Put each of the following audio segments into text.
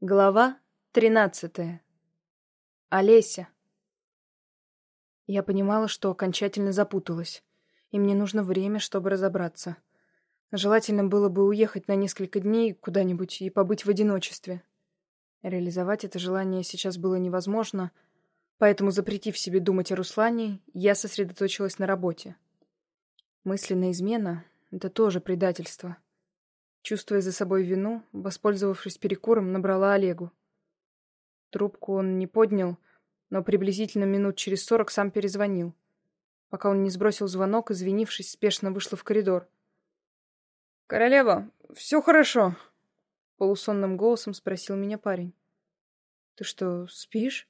Глава тринадцатая. Олеся. Я понимала, что окончательно запуталась, и мне нужно время, чтобы разобраться. Желательно было бы уехать на несколько дней куда-нибудь и побыть в одиночестве. Реализовать это желание сейчас было невозможно, поэтому, запретив себе думать о Руслане, я сосредоточилась на работе. Мысленная измена — это тоже предательство — Чувствуя за собой вину, воспользовавшись перекуром, набрала Олегу. Трубку он не поднял, но приблизительно минут через сорок сам перезвонил. Пока он не сбросил звонок, извинившись, спешно вышла в коридор. «Королева, все хорошо», — полусонным голосом спросил меня парень. «Ты что, спишь?»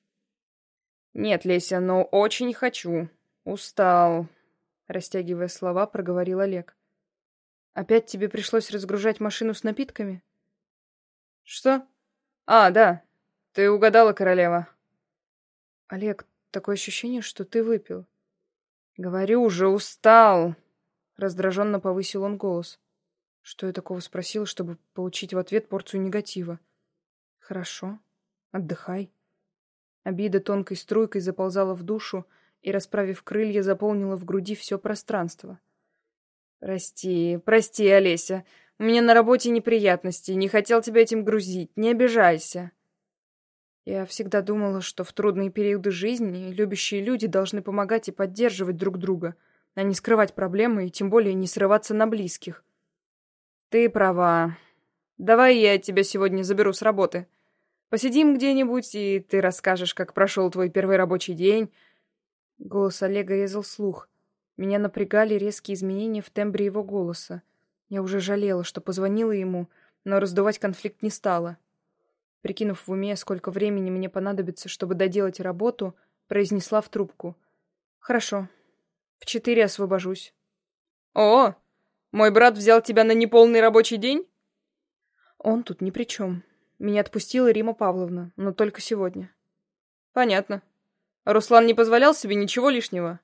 «Нет, Леся, но очень хочу. Устал», — растягивая слова, проговорил Олег. Опять тебе пришлось разгружать машину с напитками? Что? А, да. Ты угадала, королева. Олег, такое ощущение, что ты выпил. Говорю уже, устал. Раздраженно повысил он голос. Что я такого спросила, чтобы получить в ответ порцию негатива? Хорошо. Отдыхай. Обида тонкой струйкой заползала в душу и, расправив крылья, заполнила в груди все пространство. «Прости, прости, Олеся. У меня на работе неприятности, не хотел тебя этим грузить, не обижайся». Я всегда думала, что в трудные периоды жизни любящие люди должны помогать и поддерживать друг друга, а не скрывать проблемы и тем более не срываться на близких. Ты права. Давай я тебя сегодня заберу с работы. Посидим где-нибудь, и ты расскажешь, как прошел твой первый рабочий день. Голос Олега резал слух. Меня напрягали резкие изменения в тембре его голоса. Я уже жалела, что позвонила ему, но раздувать конфликт не стала. Прикинув в уме, сколько времени мне понадобится, чтобы доделать работу, произнесла в трубку. «Хорошо. В четыре освобожусь». «О, мой брат взял тебя на неполный рабочий день?» «Он тут ни при чем. Меня отпустила Рима Павловна, но только сегодня». «Понятно. Руслан не позволял себе ничего лишнего?»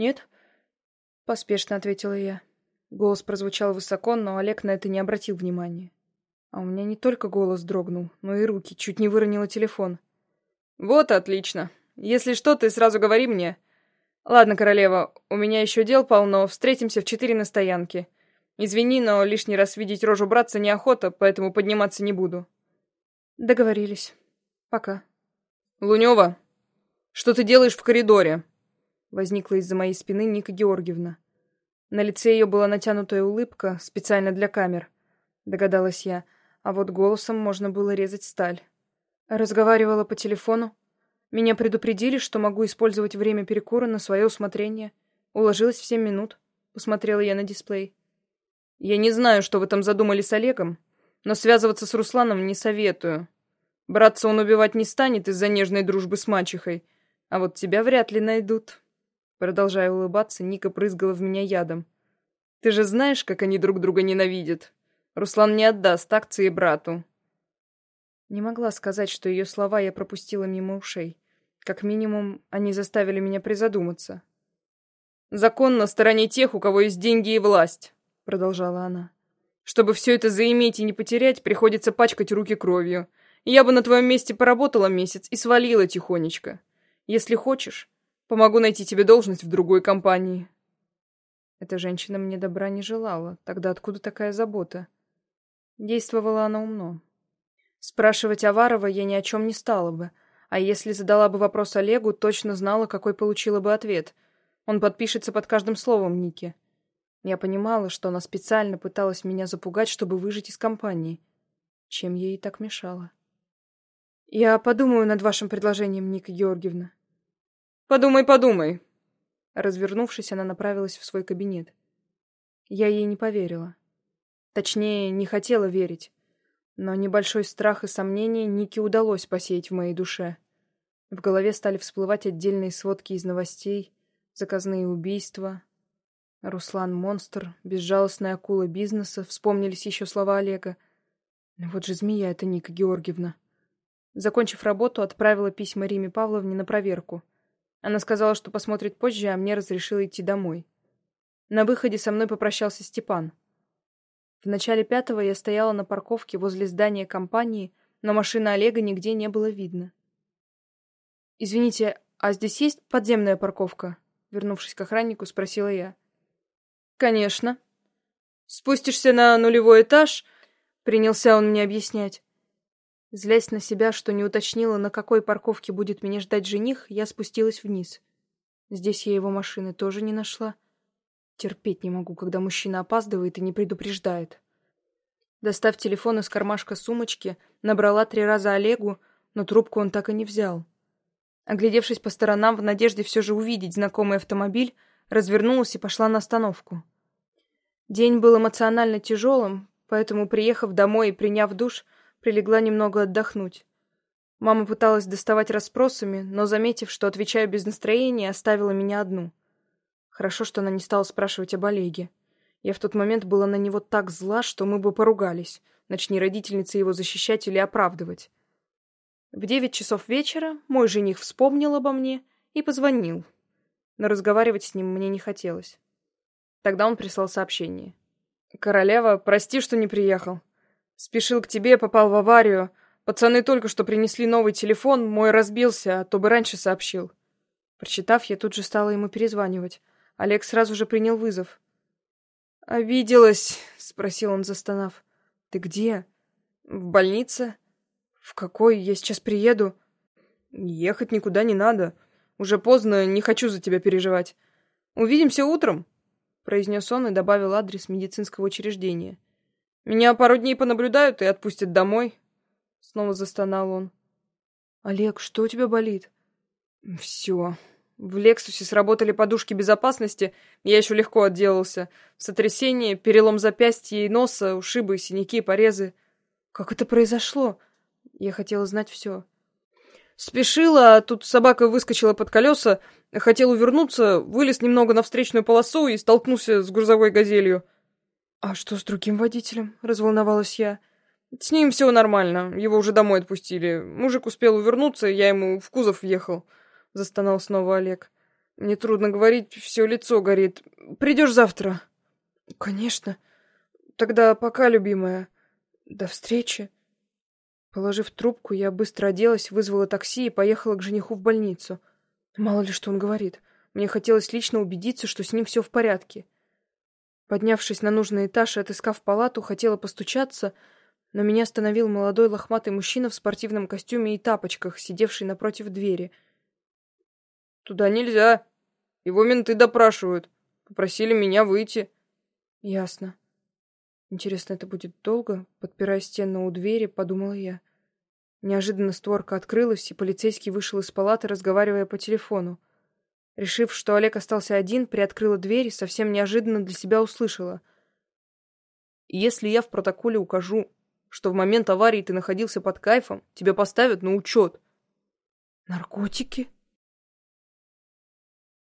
«Нет?» — поспешно ответила я. Голос прозвучал высоко, но Олег на это не обратил внимания. А у меня не только голос дрогнул, но и руки, чуть не выронила телефон. «Вот отлично. Если что, ты сразу говори мне. Ладно, королева, у меня еще дел полно, встретимся в четыре на стоянке. Извини, но лишний раз видеть рожу братца неохота, поэтому подниматься не буду». «Договорились. Пока». «Лунева, что ты делаешь в коридоре?» Возникла из-за моей спины Ника Георгиевна. На лице ее была натянутая улыбка, специально для камер. Догадалась я, а вот голосом можно было резать сталь. Разговаривала по телефону. Меня предупредили, что могу использовать время перекура на свое усмотрение. Уложилась в семь минут. Посмотрела я на дисплей. Я не знаю, что вы там задумали с Олегом, но связываться с Русланом не советую. Братца он убивать не станет из-за нежной дружбы с мачехой, а вот тебя вряд ли найдут. Продолжая улыбаться, Ника прызгала в меня ядом. «Ты же знаешь, как они друг друга ненавидят? Руслан не отдаст акции брату». Не могла сказать, что ее слова я пропустила мимо ушей. Как минимум, они заставили меня призадуматься. «Закон на стороне тех, у кого есть деньги и власть», — продолжала она. «Чтобы все это заиметь и не потерять, приходится пачкать руки кровью. Я бы на твоем месте поработала месяц и свалила тихонечко. Если хочешь, Помогу найти тебе должность в другой компании. Эта женщина мне добра не желала. Тогда откуда такая забота? Действовала она умно. Спрашивать Аварова я ни о чем не стала бы. А если задала бы вопрос Олегу, точно знала, какой получила бы ответ. Он подпишется под каждым словом Ники. Я понимала, что она специально пыталась меня запугать, чтобы выжить из компании. Чем ей так мешало? Я подумаю над вашим предложением, Ника Георгиевна. «Подумай, подумай!» Развернувшись, она направилась в свой кабинет. Я ей не поверила. Точнее, не хотела верить. Но небольшой страх и сомнение Нике удалось посеять в моей душе. В голове стали всплывать отдельные сводки из новостей, заказные убийства. Руслан — монстр, безжалостная акула бизнеса, вспомнились еще слова Олега. Вот же змея это Ника Георгиевна. Закончив работу, отправила письма Риме Павловне на проверку — она сказала, что посмотрит позже, а мне разрешила идти домой. На выходе со мной попрощался Степан. В начале пятого я стояла на парковке возле здания компании, но машины Олега нигде не было видно. «Извините, а здесь есть подземная парковка?» Вернувшись к охраннику, спросила я. «Конечно. Спустишься на нулевой этаж...» Принялся он мне объяснять. Злясь на себя, что не уточнила, на какой парковке будет меня ждать жених, я спустилась вниз. Здесь я его машины тоже не нашла. Терпеть не могу, когда мужчина опаздывает и не предупреждает. Достав телефон из кармашка сумочки, набрала три раза Олегу, но трубку он так и не взял. Оглядевшись по сторонам в надежде все же увидеть знакомый автомобиль, развернулась и пошла на остановку. День был эмоционально тяжелым, поэтому, приехав домой и приняв душ, прилегла немного отдохнуть. Мама пыталась доставать расспросами, но, заметив, что отвечаю без настроения, оставила меня одну. Хорошо, что она не стала спрашивать об Олеге. Я в тот момент была на него так зла, что мы бы поругались, начни родительница его защищать или оправдывать. В девять часов вечера мой жених вспомнил обо мне и позвонил. Но разговаривать с ним мне не хотелось. Тогда он прислал сообщение. «Королева, прости, что не приехал. Спешил к тебе, попал в аварию. Пацаны только что принесли новый телефон, мой разбился, а то бы раньше сообщил». Прочитав, я тут же стала ему перезванивать. Олег сразу же принял вызов. «Обиделась?» — спросил он, застонав. «Ты где?» «В больнице?» «В какой? Я сейчас приеду». «Ехать никуда не надо. Уже поздно, не хочу за тебя переживать. Увидимся утром», — произнес он и добавил адрес медицинского учреждения. «Меня пару дней понаблюдают и отпустят домой». Снова застонал он. «Олег, что у тебя болит?» «Все. В Лексусе сработали подушки безопасности, я еще легко отделался. Сотрясение, перелом запястья и носа, ушибы, синяки, порезы. Как это произошло?» Я хотела знать все. Спешила, а тут собака выскочила под колеса, хотел увернуться, вылез немного на встречную полосу и столкнулся с грузовой газелью. «А что с другим водителем?» — разволновалась я. «С ним все нормально, его уже домой отпустили. Мужик успел увернуться, я ему в кузов въехал», — застонал снова Олег. «Мне трудно говорить, все лицо горит. Придешь завтра?» «Конечно. Тогда пока, любимая. До встречи». Положив трубку, я быстро оделась, вызвала такси и поехала к жениху в больницу. Мало ли что он говорит. Мне хотелось лично убедиться, что с ним все в порядке. Поднявшись на нужный этаж и отыскав палату, хотела постучаться, но меня остановил молодой лохматый мужчина в спортивном костюме и тапочках, сидевший напротив двери. «Туда нельзя. Его менты допрашивают. Попросили меня выйти». «Ясно. Интересно, это будет долго? Подпирая стену у двери, подумала я. Неожиданно створка открылась, и полицейский вышел из палаты, разговаривая по телефону. Решив, что Олег остался один, приоткрыла дверь и совсем неожиданно для себя услышала. «Если я в протоколе укажу, что в момент аварии ты находился под кайфом, тебя поставят на учет». «Наркотики?»